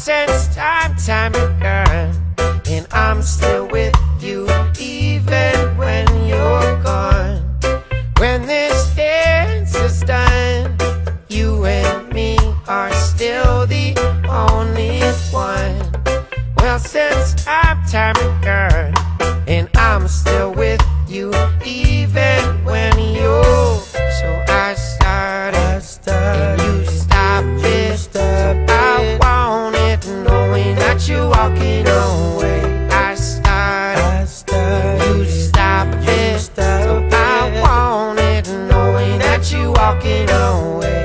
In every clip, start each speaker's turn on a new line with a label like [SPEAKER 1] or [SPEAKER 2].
[SPEAKER 1] since time, time began, and I'm still with walking away. I started,
[SPEAKER 2] I started,
[SPEAKER 1] you stop it.
[SPEAKER 2] stop
[SPEAKER 1] So I
[SPEAKER 2] it.
[SPEAKER 1] want it, knowing that you're walking away.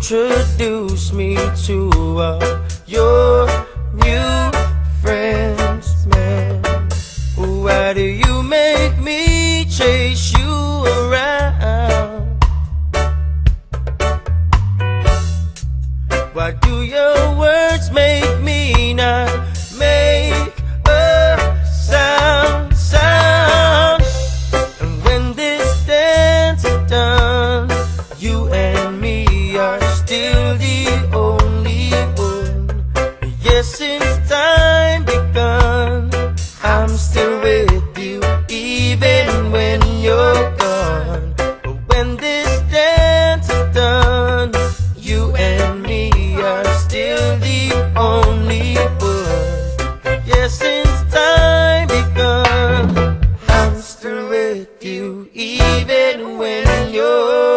[SPEAKER 2] Introduce me to uh, your new friends, man. Why do you make me chase you around? Why do your words make only one. Yes, since time begun, I'm still with you, even when you're gone. But when this dance is done, you and me are still the only one. Yes, since time begun, I'm still with you, even when you're.